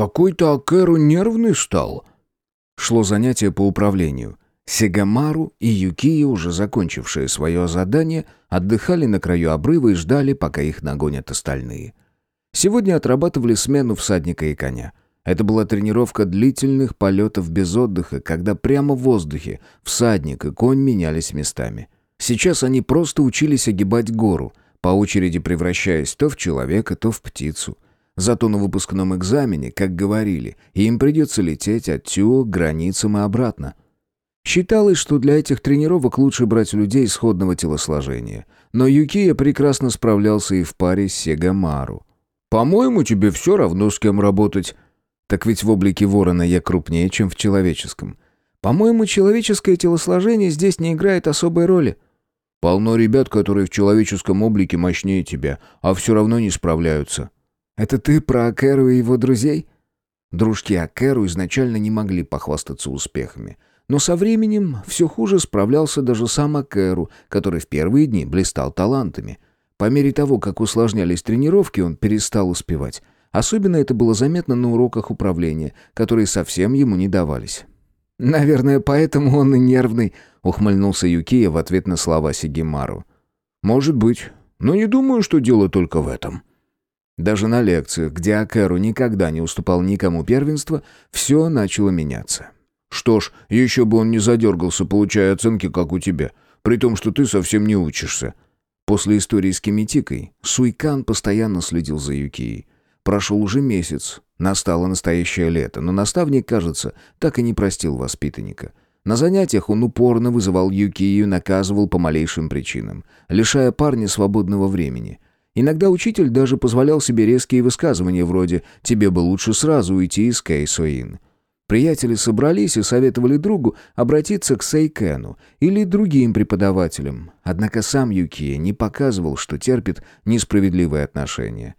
какой-то Акеру нервный стал». Шло занятие по управлению. Сегамару и Юкия, уже закончившие свое задание, отдыхали на краю обрыва и ждали, пока их нагонят остальные. Сегодня отрабатывали смену всадника и коня. Это была тренировка длительных полетов без отдыха, когда прямо в воздухе всадник и конь менялись местами. Сейчас они просто учились огибать гору, по очереди превращаясь то в человека, то в птицу. Зато на выпускном экзамене, как говорили, им придется лететь от Тюо к границам и обратно. Считалось, что для этих тренировок лучше брать людей сходного телосложения. Но Юкия прекрасно справлялся и в паре с Сегамару. «По-моему, тебе все равно с кем работать», так ведь в облике ворона я крупнее, чем в человеческом. По-моему, человеческое телосложение здесь не играет особой роли. Полно ребят, которые в человеческом облике мощнее тебя, а все равно не справляются. Это ты про Акеру и его друзей? Дружки Акеру изначально не могли похвастаться успехами. Но со временем все хуже справлялся даже сам Акеру, который в первые дни блистал талантами. По мере того, как усложнялись тренировки, он перестал успевать. Особенно это было заметно на уроках управления, которые совсем ему не давались. «Наверное, поэтому он и нервный», — ухмыльнулся Юкия в ответ на слова Сигимару. «Может быть, но не думаю, что дело только в этом». Даже на лекциях, где Акеру никогда не уступал никому первенства, все начало меняться. «Что ж, еще бы он не задергался, получая оценки, как у тебя, при том, что ты совсем не учишься». После истории с Кемитикой Суйкан постоянно следил за Юкией. Прошел уже месяц, настало настоящее лето, но наставник, кажется, так и не простил воспитанника. На занятиях он упорно вызывал Юкию и наказывал по малейшим причинам, лишая парня свободного времени. Иногда учитель даже позволял себе резкие высказывания вроде «тебе бы лучше сразу уйти из Кейсуин». Приятели собрались и советовали другу обратиться к Сейкену или другим преподавателям. Однако сам Юкия не показывал, что терпит несправедливые отношения.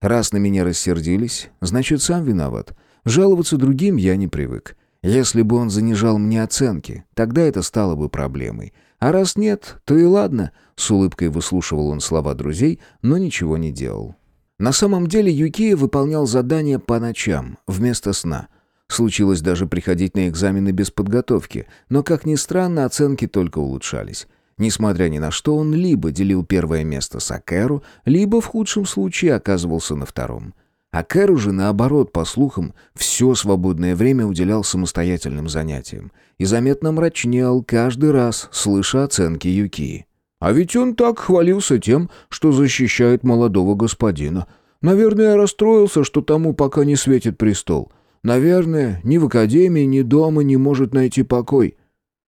Раз на меня рассердились, значит, сам виноват. Жаловаться другим я не привык. Если бы он занижал мне оценки, тогда это стало бы проблемой. А раз нет, то и ладно. С улыбкой выслушивал он слова друзей, но ничего не делал. На самом деле Юкия выполнял задания по ночам, вместо сна. Случилось даже приходить на экзамены без подготовки, но, как ни странно, оценки только улучшались. Несмотря ни на что, он либо делил первое место с Акеру, либо в худшем случае оказывался на втором. Акеру же, наоборот, по слухам, все свободное время уделял самостоятельным занятиям и заметно мрачнел каждый раз, слыша оценки Юки. «А ведь он так хвалился тем, что защищает молодого господина. Наверное, расстроился, что тому пока не светит престол. Наверное, ни в академии, ни дома не может найти покой.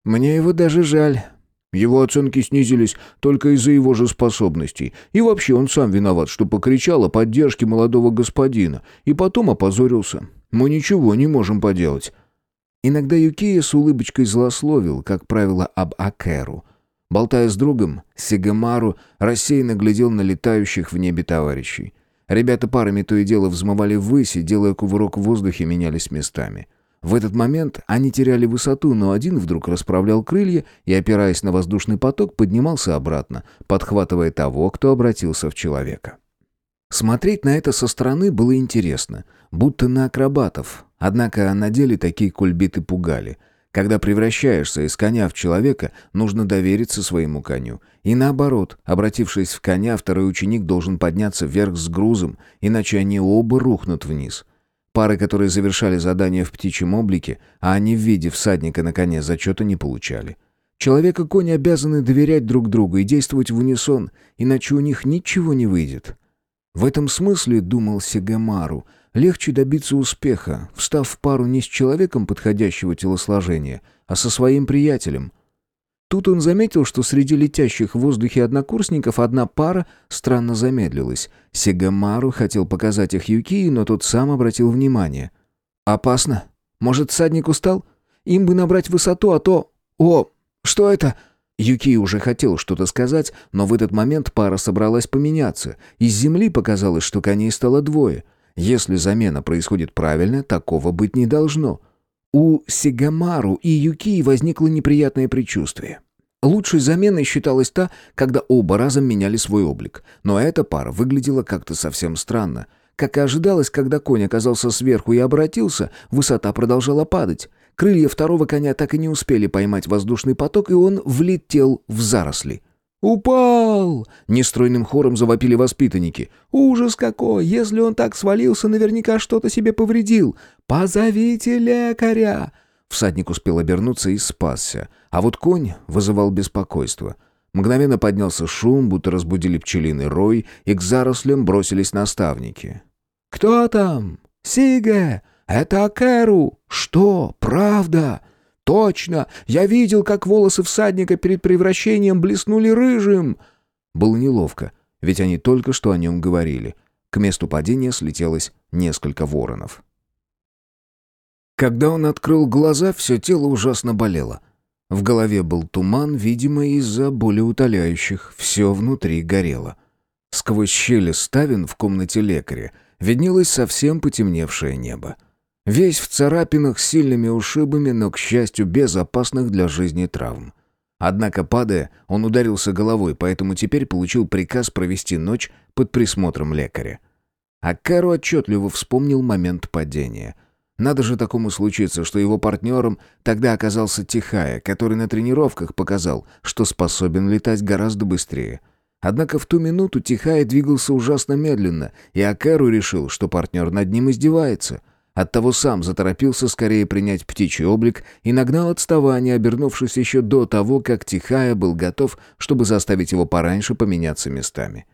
Мне его даже жаль». Его оценки снизились только из-за его же способностей. И вообще он сам виноват, что покричал о поддержке молодого господина. И потом опозорился. Мы ничего не можем поделать. Иногда Юкия с улыбочкой злословил, как правило, об Акеру. Болтая с другом, Сигамару рассеянно глядел на летающих в небе товарищей. Ребята парами то и дело взмывали ввысь и, делая кувырок в воздухе, менялись местами. В этот момент они теряли высоту, но один вдруг расправлял крылья и, опираясь на воздушный поток, поднимался обратно, подхватывая того, кто обратился в человека. Смотреть на это со стороны было интересно, будто на акробатов. Однако на деле такие кульбиты пугали. Когда превращаешься из коня в человека, нужно довериться своему коню. И наоборот, обратившись в коня, второй ученик должен подняться вверх с грузом, иначе они оба рухнут вниз – Пары, которые завершали задание в птичьем облике, а они в виде всадника на коне зачета не получали. Человек и конь обязаны доверять друг другу и действовать в унисон, иначе у них ничего не выйдет. В этом смысле, думал Сегемару, легче добиться успеха, встав в пару не с человеком подходящего телосложения, а со своим приятелем, Тут он заметил, что среди летящих в воздухе однокурсников одна пара странно замедлилась. Сегамару хотел показать их Юкии, но тот сам обратил внимание. «Опасно. Может, садник устал? Им бы набрать высоту, а то... О, что это?» Юки уже хотел что-то сказать, но в этот момент пара собралась поменяться. Из земли показалось, что коней стало двое. Если замена происходит правильно, такого быть не должно. У Сигамару и Юки возникло неприятное предчувствие. Лучшей заменой считалась та, когда оба разом меняли свой облик. Но эта пара выглядела как-то совсем странно. Как и ожидалось, когда конь оказался сверху и обратился, высота продолжала падать. Крылья второго коня так и не успели поймать воздушный поток, и он влетел в заросли. «Упал!» — нестройным хором завопили воспитанники. «Ужас какой! Если он так свалился, наверняка что-то себе повредил! Позовите лекаря!» Всадник успел обернуться и спасся, а вот конь вызывал беспокойство. Мгновенно поднялся шум, будто разбудили пчелиный рой, и к зарослям бросились наставники. «Кто там? Сиге! Это Акеру! Что? Правда?» «Точно! Я видел, как волосы всадника перед превращением блеснули рыжим!» Было неловко, ведь они только что о нем говорили. К месту падения слетелось несколько воронов. Когда он открыл глаза, все тело ужасно болело. В голове был туман, видимо, из-за болеутоляющих. Все внутри горело. Сквозь щели ставен в комнате лекаря виднелось совсем потемневшее небо. Весь в царапинах сильными ушибами, но, к счастью, без опасных для жизни травм. Однако, падая, он ударился головой, поэтому теперь получил приказ провести ночь под присмотром лекаря. А Кару отчетливо вспомнил момент падения. Надо же такому случиться, что его партнером тогда оказался Тихая, который на тренировках показал, что способен летать гораздо быстрее. Однако в ту минуту Тихая двигался ужасно медленно, и Акеру решил, что партнер над ним издевается — Оттого сам заторопился скорее принять птичий облик и нагнал отставание, обернувшись еще до того, как Тихая был готов, чтобы заставить его пораньше поменяться местами.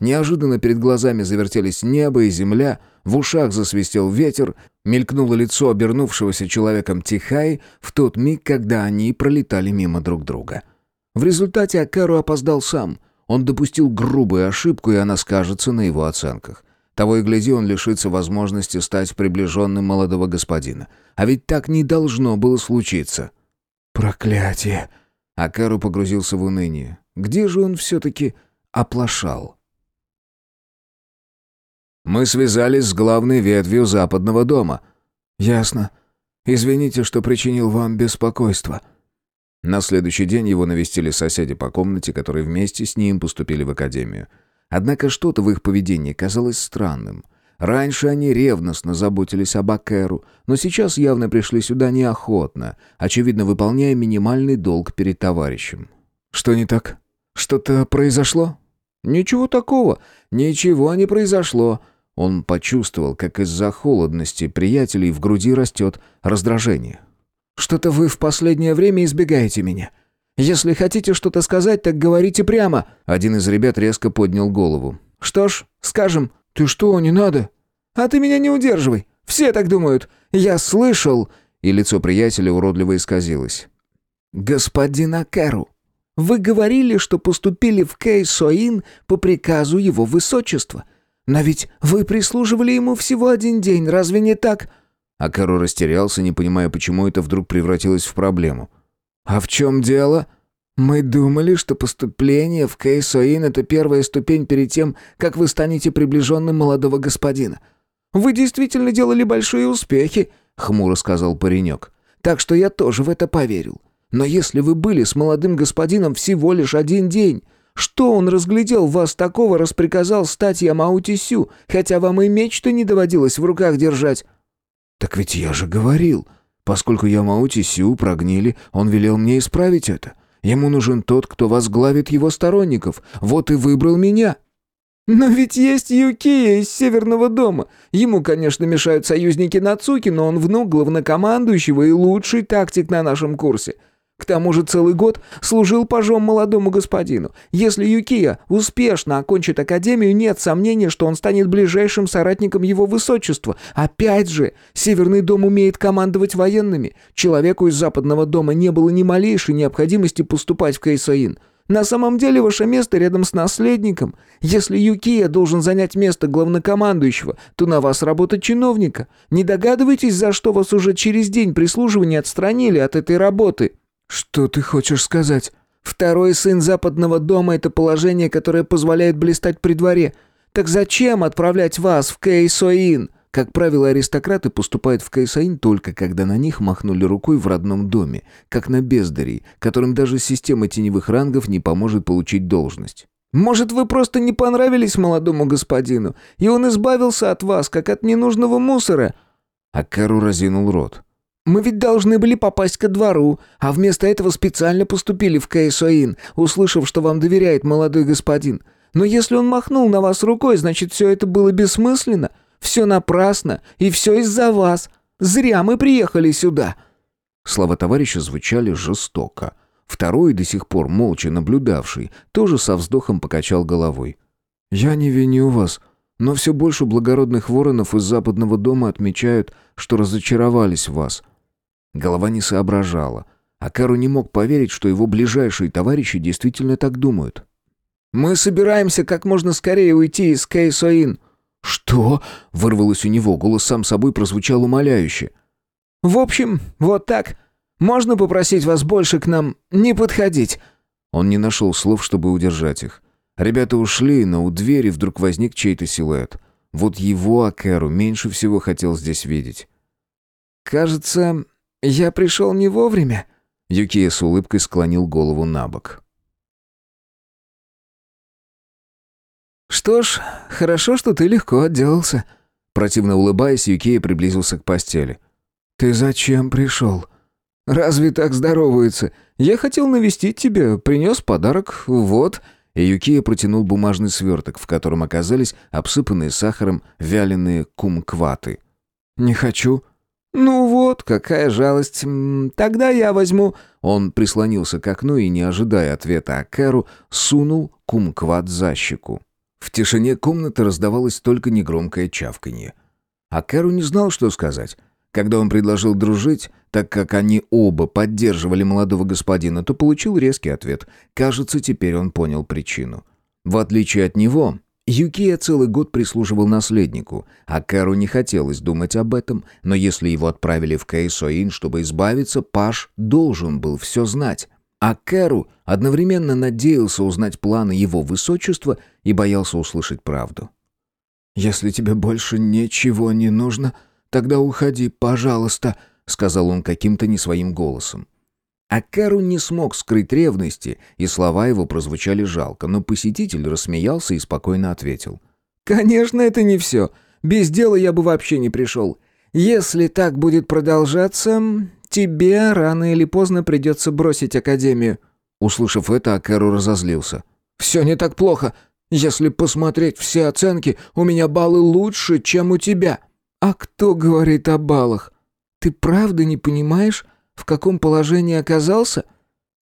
Неожиданно перед глазами завертелись небо и земля, в ушах засвистел ветер, мелькнуло лицо обернувшегося человеком Тихай в тот миг, когда они пролетали мимо друг друга. В результате Акару опоздал сам. Он допустил грубую ошибку, и она скажется на его оценках. Того и гляди, он лишится возможности стать приближенным молодого господина. А ведь так не должно было случиться. «Проклятие!» Акару погрузился в уныние. «Где же он все-таки оплошал?» «Мы связались с главной ветвью западного дома». «Ясно. Извините, что причинил вам беспокойство». На следующий день его навестили соседи по комнате, которые вместе с ним поступили в академию. Однако что-то в их поведении казалось странным. Раньше они ревностно заботились об Акеру, но сейчас явно пришли сюда неохотно, очевидно, выполняя минимальный долг перед товарищем. «Что не так? Что-то произошло?» «Ничего такого. Ничего не произошло». Он почувствовал, как из-за холодности приятелей в груди растет раздражение. «Что-то вы в последнее время избегаете меня. «Если хотите что-то сказать, так говорите прямо!» Один из ребят резко поднял голову. «Что ж, скажем...» «Ты что, не надо?» «А ты меня не удерживай! Все так думают! Я слышал...» И лицо приятеля уродливо исказилось. «Господин Акеру, вы говорили, что поступили в Кейсоин по приказу его высочества. Но ведь вы прислуживали ему всего один день, разве не так?» Акару растерялся, не понимая, почему это вдруг превратилось в проблему. «А в чем дело?» «Мы думали, что поступление в Кейсоин — это первая ступень перед тем, как вы станете приближенным молодого господина. Вы действительно делали большие успехи», — хмуро сказал паренек. «Так что я тоже в это поверил. Но если вы были с молодым господином всего лишь один день, что он разглядел вас такого, расприказал стать Ямаутисю, хотя вам и меч-то не доводилось в руках держать?» «Так ведь я же говорил», Поскольку Ямаути Сю прогнили, он велел мне исправить это. Ему нужен тот, кто возглавит его сторонников. Вот и выбрал меня». «Но ведь есть Юкия из Северного дома. Ему, конечно, мешают союзники Нацуки, но он внук главнокомандующего и лучший тактик на нашем курсе. К тому же целый год служил пажом молодому господину. Если Юкия успешно окончит академию, нет сомнения, что он станет ближайшим соратником его высочества. Опять же, Северный дом умеет командовать военными. Человеку из Западного дома не было ни малейшей необходимости поступать в Кейсоин. На самом деле ваше место рядом с наследником. Если Юкия должен занять место главнокомандующего, то на вас работа чиновника. Не догадываетесь, за что вас уже через день прислуживания отстранили от этой работы?» «Что ты хочешь сказать?» «Второй сын западного дома — это положение, которое позволяет блистать при дворе. Так зачем отправлять вас в Кейсоин?» Как правило, аристократы поступают в Кайсаин только когда на них махнули рукой в родном доме, как на бездарей, которым даже система теневых рангов не поможет получить должность. Может, вы просто не понравились молодому господину, и он избавился от вас, как от ненужного мусора?» А Кэру разинул рот. «Мы ведь должны были попасть ко двору, а вместо этого специально поступили в Кейсоин, услышав, что вам доверяет молодой господин. Но если он махнул на вас рукой, значит, все это было бессмысленно, все напрасно, и все из-за вас. Зря мы приехали сюда». Слова товарища звучали жестоко. Второй, до сих пор молча наблюдавший, тоже со вздохом покачал головой. «Я не виню вас, но все больше благородных воронов из западного дома отмечают, что разочаровались в вас». Голова не соображала, а Кару не мог поверить, что его ближайшие товарищи действительно так думают. «Мы собираемся как можно скорее уйти из Кейсоин». «Что?» — вырвалось у него, голос сам собой прозвучал умоляюще. «В общем, вот так. Можно попросить вас больше к нам не подходить?» Он не нашел слов, чтобы удержать их. Ребята ушли, но у двери вдруг возник чей-то силуэт. Вот его Акеру меньше всего хотел здесь видеть. «Кажется, я пришел не вовремя», — Юкия с улыбкой склонил голову на бок. «Что ж, хорошо, что ты легко отделался». Противно улыбаясь, Юкия приблизился к постели. «Ты зачем пришел?» «Разве так здороваются? Я хотел навестить тебя, принес подарок, вот». И Юкия протянул бумажный сверток, в котором оказались обсыпанные сахаром вяленые кумкваты. «Не хочу». «Ну вот, какая жалость. Тогда я возьму...» Он прислонился к окну и, не ожидая ответа Акеру, сунул кумкват за щеку. В тишине комнаты раздавалось только негромкое чавканье. Акеру не знал, что сказать. Когда он предложил дружить, так как они оба поддерживали молодого господина, то получил резкий ответ. Кажется, теперь он понял причину. В отличие от него, Юкия целый год прислуживал наследнику, а Кэру не хотелось думать об этом, но если его отправили в Кейсоин, чтобы избавиться, Паш должен был все знать. А Кэру одновременно надеялся узнать планы его высочества и боялся услышать правду. «Если тебе больше ничего не нужно, тогда уходи, пожалуйста», сказал он каким-то не своим голосом. А Кару не смог скрыть ревности, и слова его прозвучали жалко, но посетитель рассмеялся и спокойно ответил. «Конечно, это не все. Без дела я бы вообще не пришел. Если так будет продолжаться, тебе рано или поздно придется бросить академию». Услышав это, Акеру разозлился. «Все не так плохо. Если посмотреть все оценки, у меня баллы лучше, чем у тебя». «А кто говорит о баллах? Ты правда не понимаешь, в каком положении оказался?»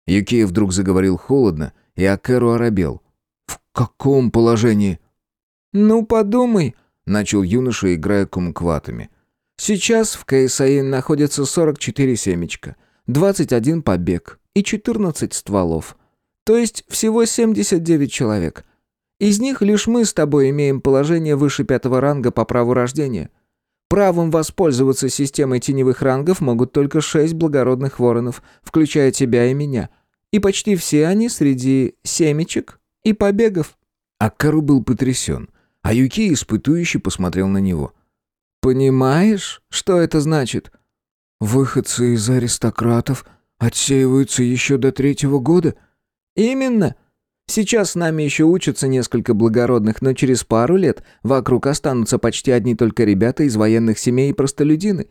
Юкия вдруг заговорил холодно, и Акеру оробел. «В каком положении?» «Ну, подумай», — начал юноша, играя кумкватами. «Сейчас в КСАИН находится 44 семечка, 21 побег и 14 стволов. То есть всего 79 человек. Из них лишь мы с тобой имеем положение выше пятого ранга по праву рождения. Правом воспользоваться системой теневых рангов могут только шесть благородных воронов, включая тебя и меня. И почти все они среди семечек и побегов». Аккару был потрясен, а Юки испытующе посмотрел на него. «Понимаешь, что это значит?» «Выходцы из аристократов отсеиваются еще до третьего года?» «Именно. Сейчас с нами еще учатся несколько благородных, но через пару лет вокруг останутся почти одни только ребята из военных семей и простолюдины.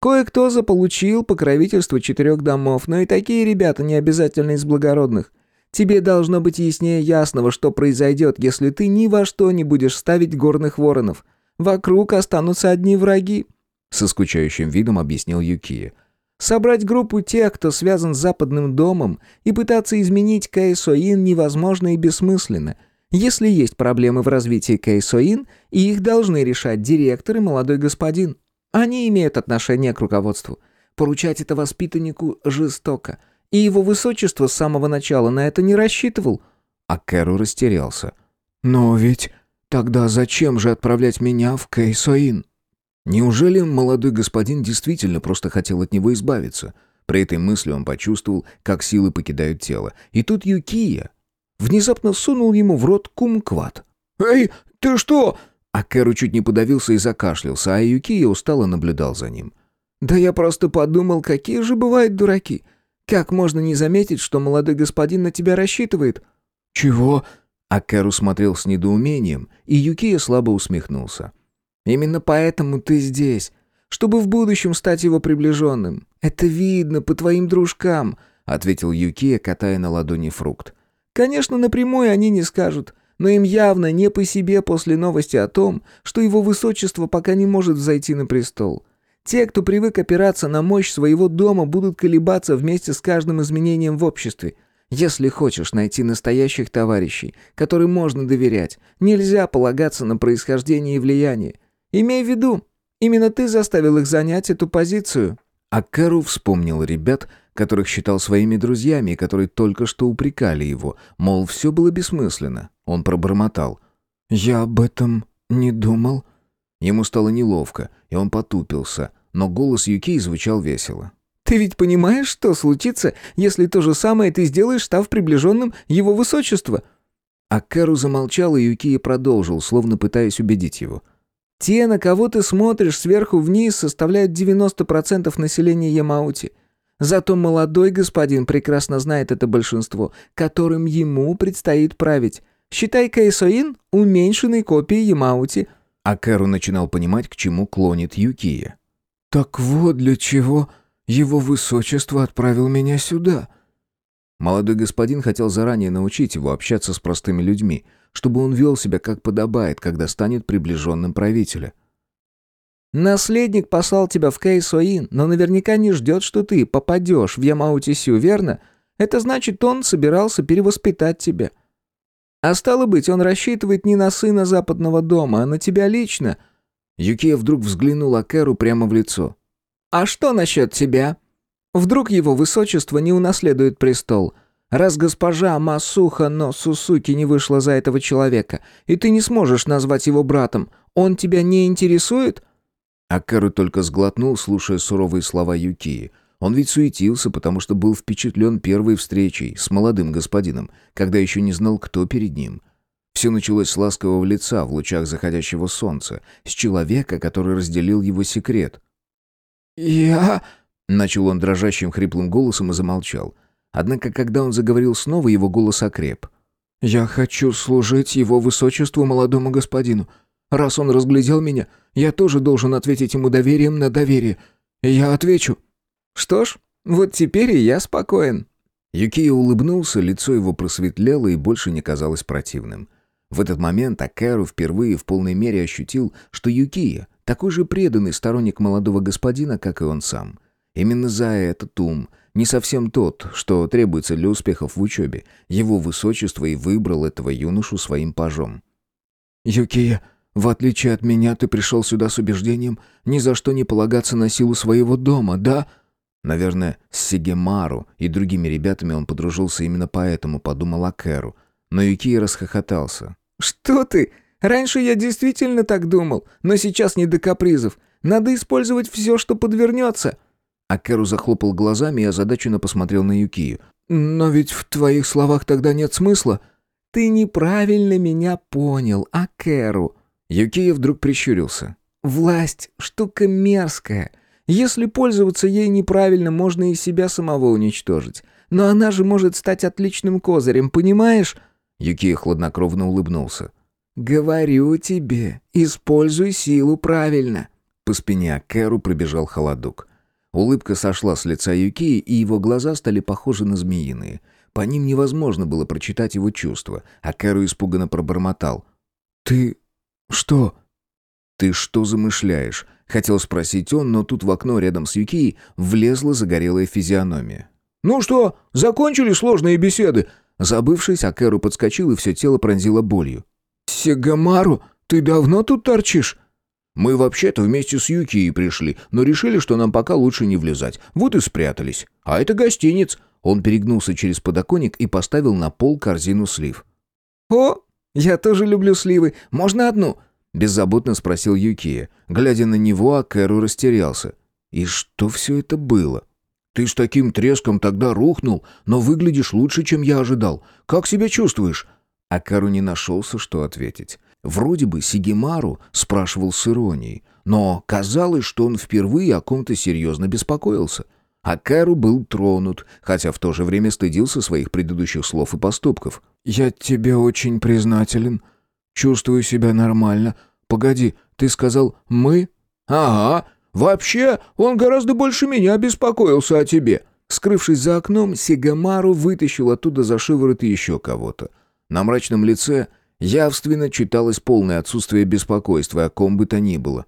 Кое-кто заполучил покровительство четырех домов, но и такие ребята не обязательно из благородных. Тебе должно быть яснее ясного, что произойдет, если ты ни во что не будешь ставить горных воронов. Вокруг останутся одни враги», — со скучающим видом объяснил Юкия. Собрать группу тех, кто связан с западным домом, и пытаться изменить Кайсоин невозможно и бессмысленно. Если есть проблемы в развитии Кайсоин, их должны решать директор и молодой господин. Они имеют отношение к руководству. Поручать это воспитаннику жестоко. И его высочество с самого начала на это не рассчитывал. А Кэру растерялся. «Но ведь тогда зачем же отправлять меня в Кейсоин?» Неужели молодой господин действительно просто хотел от него избавиться? При этой мысли он почувствовал, как силы покидают тело. И тут Юкия внезапно сунул ему в рот кумкват. «Эй, ты что?» А Кэру чуть не подавился и закашлялся, а Юкия устало наблюдал за ним. «Да я просто подумал, какие же бывают дураки. Как можно не заметить, что молодой господин на тебя рассчитывает?» «Чего?» Акеру смотрел с недоумением, и Юкия слабо усмехнулся. «Именно поэтому ты здесь, чтобы в будущем стать его приближенным. Это видно по твоим дружкам», — ответил Юкия, катая на ладони фрукт. «Конечно, напрямую они не скажут, но им явно не по себе после новости о том, что его высочество пока не может взойти на престол. Те, кто привык опираться на мощь своего дома, будут колебаться вместе с каждым изменением в обществе. Если хочешь найти настоящих товарищей, которым можно доверять, нельзя полагаться на происхождение и влияние. Имей в виду, именно ты заставил их занять эту позицию». А Кэру вспомнил ребят, которых считал своими друзьями и которые только что упрекали его, мол, все было бессмысленно. Он пробормотал. «Я об этом не думал». Ему стало неловко, и он потупился, но голос Юки звучал весело. «Ты ведь понимаешь, что случится, если то же самое ты сделаешь, став приближенным его высочества?» А Кэру замолчал, и Юкия продолжил, словно пытаясь убедить его. «Те, на кого ты смотришь сверху вниз, составляют 90% населения Ямаути. Зато молодой господин прекрасно знает это большинство, которым ему предстоит править. Считай Кайсоин уменьшенной копией Ямаути». А Кэру начинал понимать, к чему клонит Юкия. «Так вот для чего его высочество отправил меня сюда». Молодой господин хотел заранее научить его общаться с простыми людьми, чтобы он вел себя как подобает, когда станет приближенным правителя. «Наследник послал тебя в Кейсоин, но наверняка не ждет, что ты попадешь в Ямаутисю, верно? Это значит, он собирался перевоспитать тебя. А стало быть, он рассчитывает не на сына западного дома, а на тебя лично». Юкия вдруг взглянула Кэру прямо в лицо. «А что насчет тебя? Вдруг его высочество не унаследует престол?» Раз госпожа Масуха но Сусуки не вышла за этого человека, и ты не сможешь назвать его братом, он тебя не интересует?» Акару только сглотнул, слушая суровые слова Юкии. Он ведь суетился, потому что был впечатлен первой встречей с молодым господином, когда еще не знал, кто перед ним. Все началось с ласкового лица в лучах заходящего солнца, с человека, который разделил его секрет. «Я...» — начал он дрожащим хриплым голосом и замолчал. Однако, когда он заговорил снова, его голос окреп. «Я хочу служить его высочеству молодому господину. Раз он разглядел меня, я тоже должен ответить ему доверием на доверие. Я отвечу. Что ж, вот теперь и я спокоен». Юкия улыбнулся, лицо его просветлело и больше не казалось противным. В этот момент Акеру впервые в полной мере ощутил, что Юкия такой же преданный сторонник молодого господина, как и он сам. Именно за этот ум, не совсем тот, что требуется для успехов в учебе, его высочество и выбрал этого юношу своим пажом. «Юкия, в отличие от меня, ты пришел сюда с убеждением ни за что не полагаться на силу своего дома, да?» Наверное, с Сигемару и другими ребятами он подружился именно поэтому, подумал о Кэру. Но Юкия расхохотался. «Что ты? Раньше я действительно так думал, но сейчас не до капризов. Надо использовать все, что подвернется». Акеру захлопал глазами и озадаченно посмотрел на Юкию. «Но ведь в твоих словах тогда нет смысла». «Ты неправильно меня понял, Акеру. Юкия вдруг прищурился. «Власть — штука мерзкая. Если пользоваться ей неправильно, можно и себя самого уничтожить. Но она же может стать отличным козырем, понимаешь?» Юкия хладнокровно улыбнулся. «Говорю тебе, используй силу правильно». По спине Акеру пробежал холодок. Улыбка сошла с лица Юкии, и его глаза стали похожи на змеиные. По ним невозможно было прочитать его чувства. Акеру испуганно пробормотал. «Ты «Что?» «Ты что замышляешь?» — хотел спросить он, но тут в окно рядом с Юкией влезла загорелая физиономия. «Ну что, закончили сложные беседы?» Забывшись, Акеру подскочил, и все тело пронзило болью. «Сегамару, ты давно тут торчишь?» «Мы вообще-то вместе с Юкией пришли, но решили, что нам пока лучше не влезать. Вот и спрятались. А это гостиниц». Он перегнулся через подоконник и поставил на пол корзину слив. «О, «Я тоже люблю сливы. Можно одну?» Беззаботно спросил Юкия. Глядя на него, Акэру растерялся. «И что все это было?» «Ты с таким треском тогда рухнул, но выглядишь лучше, чем я ожидал. Как себя чувствуешь?» Акару не нашелся, что ответить. Вроде бы Сигемару спрашивал с иронией, но казалось, что он впервые о ком-то серьезно беспокоился. А Кэру был тронут, хотя в то же время стыдился своих предыдущих слов и поступков. «Я тебе очень признателен. Чувствую себя нормально. Погоди, ты сказал «мы»?» «Ага. Вообще, он гораздо больше меня беспокоился о тебе». Скрывшись за окном, Сигамару вытащил оттуда за шиворот еще кого-то. На мрачном лице явственно читалось полное отсутствие беспокойства о ком бы то ни было.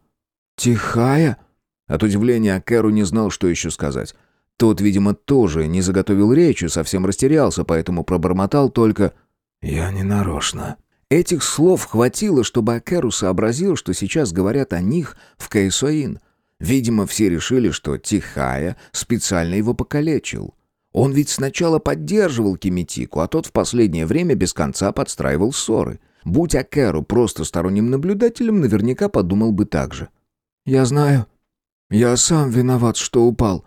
«Тихая?» От удивления Акеру не знал, что еще сказать. Тот, видимо, тоже не заготовил речи, совсем растерялся, поэтому пробормотал только «Я не нарочно». Этих слов хватило, чтобы Акеру сообразил, что сейчас говорят о них в Кайсоин. Видимо, все решили, что Тихая специально его покалечил. Он ведь сначала поддерживал Кимитику, а тот в последнее время без конца подстраивал ссоры. Будь Акеру просто сторонним наблюдателем, наверняка подумал бы так же. «Я знаю. Я сам виноват, что упал.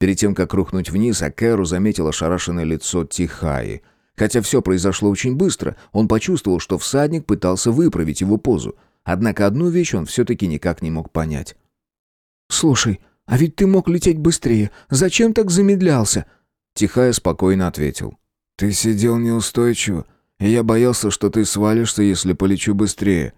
Перед тем, как рухнуть вниз, Акеру заметил ошарашенное лицо Тихаи. Хотя все произошло очень быстро, он почувствовал, что всадник пытался выправить его позу. Однако одну вещь он все-таки никак не мог понять. «Слушай, а ведь ты мог лететь быстрее. Зачем так замедлялся?» Тихая спокойно ответил. «Ты сидел неустойчиво, и я боялся, что ты свалишься, если полечу быстрее».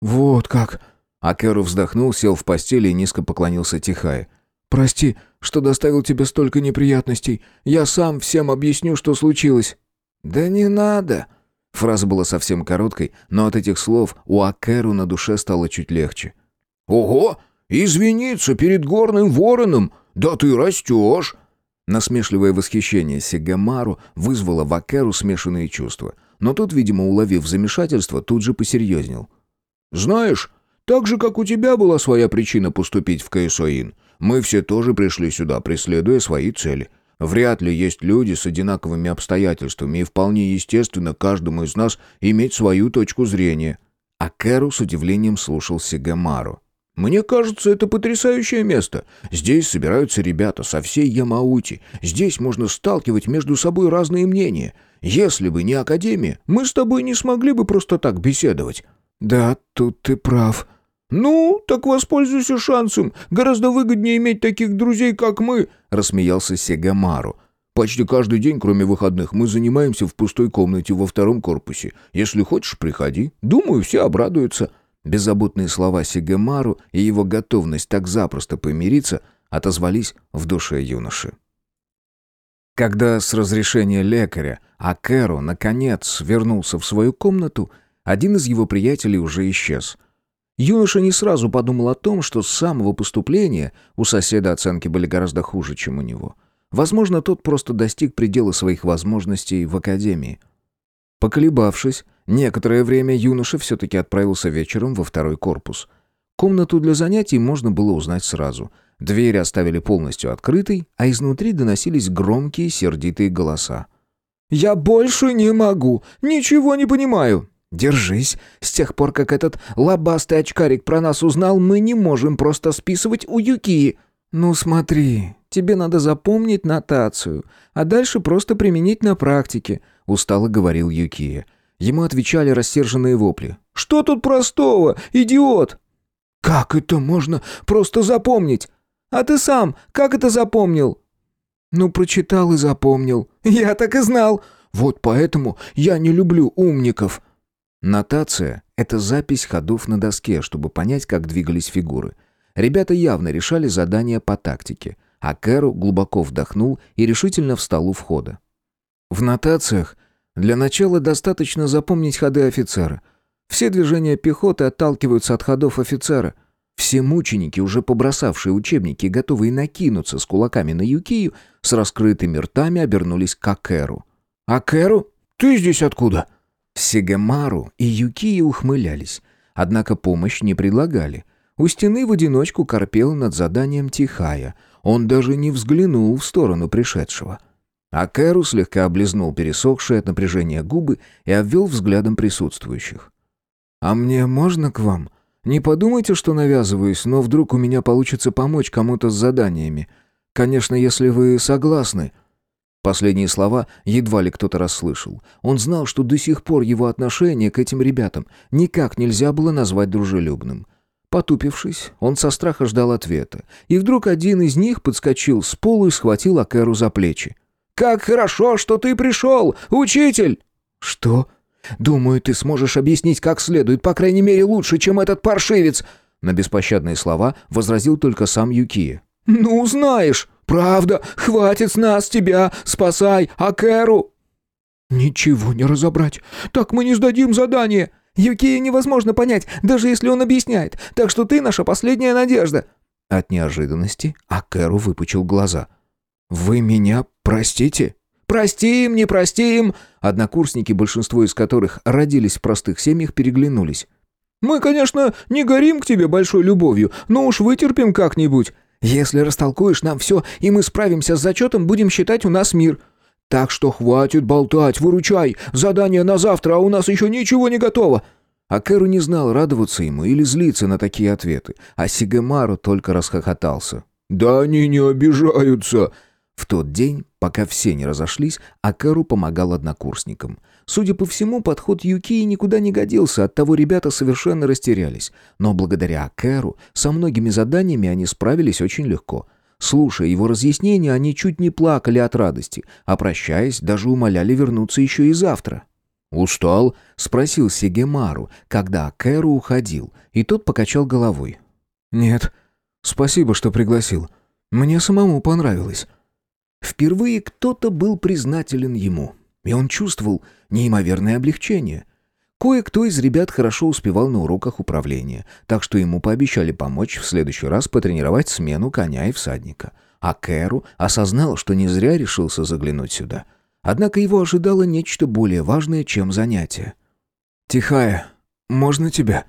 «Вот как!» Акеру вздохнул, сел в постели и низко поклонился Тихая. «Прости, что доставил тебе столько неприятностей. Я сам всем объясню, что случилось». «Да не надо». Фраза была совсем короткой, но от этих слов у Акеру на душе стало чуть легче. «Ого! Извиниться перед горным вороном! Да ты растешь!» Насмешливое восхищение Сегамару вызвало в Акеру смешанные чувства. Но тот, видимо, уловив замешательство, тут же посерьезнел. «Знаешь, так же, как у тебя была своя причина поступить в Каэсоин, мы все тоже пришли сюда, преследуя свои цели. Вряд ли есть люди с одинаковыми обстоятельствами, и вполне естественно каждому из нас иметь свою точку зрения». А Кэру с удивлением слушал Сигамару. «Мне кажется, это потрясающее место. Здесь собираются ребята со всей Ямаути. Здесь можно сталкивать между собой разные мнения. Если бы не Академия, мы с тобой не смогли бы просто так беседовать». «Да, тут ты прав», «Ну, так воспользуйся шансом. Гораздо выгоднее иметь таких друзей, как мы», — рассмеялся Сегамару. «Почти каждый день, кроме выходных, мы занимаемся в пустой комнате во втором корпусе. Если хочешь, приходи. Думаю, все обрадуются». Беззаботные слова Сигемару и его готовность так запросто помириться отозвались в душе юноши. Когда с разрешения лекаря Акеру, наконец, вернулся в свою комнату, один из его приятелей уже исчез — Юноша не сразу подумал о том, что с самого поступления у соседа оценки были гораздо хуже, чем у него. Возможно, тот просто достиг предела своих возможностей в академии. Поколебавшись, некоторое время юноша все-таки отправился вечером во второй корпус. Комнату для занятий можно было узнать сразу. Двери оставили полностью открытой, а изнутри доносились громкие сердитые голоса. «Я больше не могу! Ничего не понимаю!» «Держись. С тех пор, как этот лобастый очкарик про нас узнал, мы не можем просто списывать у Юки». «Ну смотри, тебе надо запомнить нотацию, а дальше просто применить на практике», — устало говорил Юкия. Ему отвечали рассерженные вопли. «Что тут простого, идиот?» «Как это можно просто запомнить? А ты сам как это запомнил?» «Ну, прочитал и запомнил. Я так и знал. Вот поэтому я не люблю умников». Нотация — это запись ходов на доске, чтобы понять, как двигались фигуры. Ребята явно решали задание по тактике, а Кэру глубоко вдохнул и решительно встал у входа. В нотациях для начала достаточно запомнить ходы офицера. Все движения пехоты отталкиваются от ходов офицера. Все мученики, уже побросавшие учебники готовые накинуться с кулаками на Юкию, с раскрытыми ртами обернулись к Акеру. «Акеру? Ты здесь откуда?» Сегемару и Юкия ухмылялись, однако помощь не предлагали. У стены в одиночку корпел над заданием Тихая. Он даже не взглянул в сторону пришедшего. А Кэру слегка облизнул пересохшие от напряжения губы и обвел взглядом присутствующих. «А мне можно к вам? Не подумайте, что навязываюсь, но вдруг у меня получится помочь кому-то с заданиями. Конечно, если вы согласны», Последние слова едва ли кто-то расслышал. Он знал, что до сих пор его отношение к этим ребятам никак нельзя было назвать дружелюбным. Потупившись, он со страха ждал ответа. И вдруг один из них подскочил с полу и схватил Акеру за плечи. «Как хорошо, что ты пришел, учитель!» «Что?» «Думаю, ты сможешь объяснить как следует, по крайней мере, лучше, чем этот паршивец!» На беспощадные слова возразил только сам Юкия. «Ну, знаешь, правда, хватит с нас тебя, спасай Акеру!» «Ничего не разобрать, так мы не сдадим задание!» Юкия невозможно понять, даже если он объясняет, так что ты наша последняя надежда». От неожиданности Акеру выпучил глаза. «Вы меня простите?» «Простим, не простим!» Однокурсники, большинство из которых родились в простых семьях, переглянулись. «Мы, конечно, не горим к тебе большой любовью, но уж вытерпим как-нибудь. Если растолкуешь нам все, и мы справимся с зачетом, будем считать у нас мир. Так что хватит болтать, выручай. Задание на завтра, а у нас еще ничего не готово. А Кэру не знал, радоваться ему или злиться на такие ответы, а Сигемару только расхохотался. «Да они не обижаются!» В тот день, пока все не разошлись, Акеру помогал однокурсникам. Судя по всему, подход Юкии никуда не годился, оттого ребята совершенно растерялись. Но благодаря Акеру со многими заданиями они справились очень легко – Слушая его разъяснения, они чуть не плакали от радости, а прощаясь, даже умоляли вернуться еще и завтра. «Устал?» — спросил Сигемару, когда Кэру уходил, и тот покачал головой. «Нет, спасибо, что пригласил. Мне самому понравилось». Впервые кто-то был признателен ему, и он чувствовал неимоверное облегчение. Кое-кто из ребят хорошо успевал на уроках управления, так что ему пообещали помочь в следующий раз потренировать смену коня и всадника. А Кэру осознал, что не зря решился заглянуть сюда. Однако его ожидало нечто более важное, чем занятие. «Тихая, можно тебя?»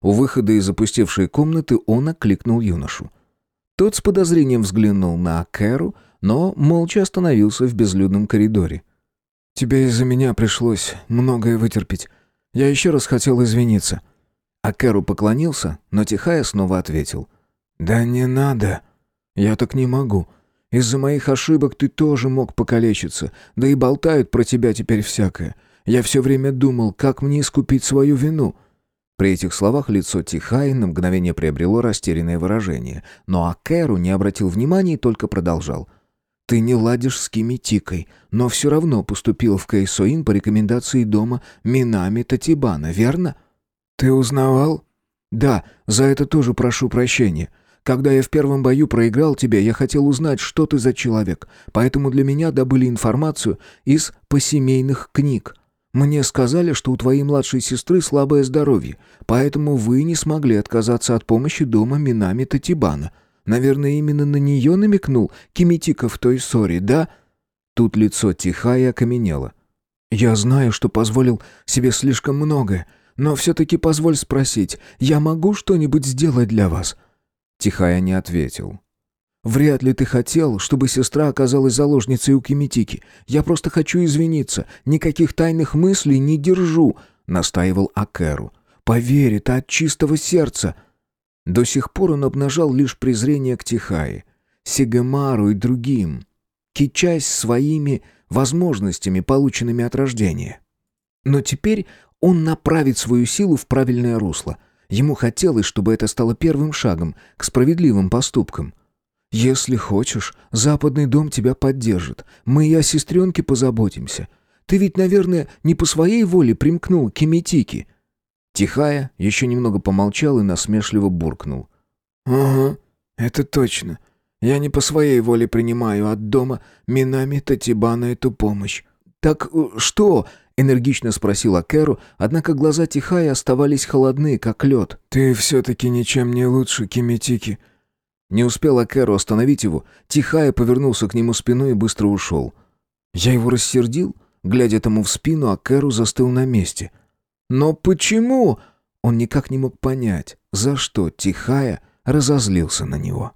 У выхода из запустевшей комнаты он окликнул юношу. Тот с подозрением взглянул на Кэру, но молча остановился в безлюдном коридоре. «Тебе из-за меня пришлось многое вытерпеть. Я еще раз хотел извиниться». А Кэру поклонился, но Тихая снова ответил. «Да не надо. Я так не могу. Из-за моих ошибок ты тоже мог покалечиться, да и болтают про тебя теперь всякое. Я все время думал, как мне искупить свою вину». При этих словах лицо Тихаи на мгновение приобрело растерянное выражение, но Акеру не обратил внимания и только продолжал. Ты не ладишь с Кимитикой, но все равно поступил в Кейсоин по рекомендации дома Минами Татибана, верно? Ты узнавал? Да, за это тоже прошу прощения. Когда я в первом бою проиграл тебя, я хотел узнать, что ты за человек, поэтому для меня добыли информацию из посемейных книг. Мне сказали, что у твоей младшей сестры слабое здоровье, поэтому вы не смогли отказаться от помощи дома Минами Татибана. Наверное, именно на нее намекнул Кимитика в той ссоре, да?» Тут лицо Тихая окаменело. «Я знаю, что позволил себе слишком многое, но все-таки позволь спросить, я могу что-нибудь сделать для вас?» Тихая не ответил. «Вряд ли ты хотел, чтобы сестра оказалась заложницей у Кимитики. Я просто хочу извиниться. Никаких тайных мыслей не держу», — настаивал Акеру. «Поверь, это от чистого сердца». До сих пор он обнажал лишь презрение к Тихае, Сигемару и другим, кичась своими возможностями, полученными от рождения. Но теперь он направит свою силу в правильное русло. Ему хотелось, чтобы это стало первым шагом к справедливым поступкам. «Если хочешь, западный дом тебя поддержит. Мы и о сестренке позаботимся. Ты ведь, наверное, не по своей воле примкнул к Эметике. Тихая еще немного помолчал и насмешливо буркнул. «Ага, это точно. Я не по своей воле принимаю от дома Минами Татибана эту помощь». «Так э, что?» — энергично спросила Кэру, однако глаза Тихая оставались холодны, как лед. «Ты все-таки ничем не лучше Кимитики». Не успела Кэру остановить его, Тихая повернулся к нему спиной и быстро ушел. Я его рассердил, глядя тому в спину, а Кэру застыл на месте — но почему? Он никак не мог понять, за что Тихая разозлился на него.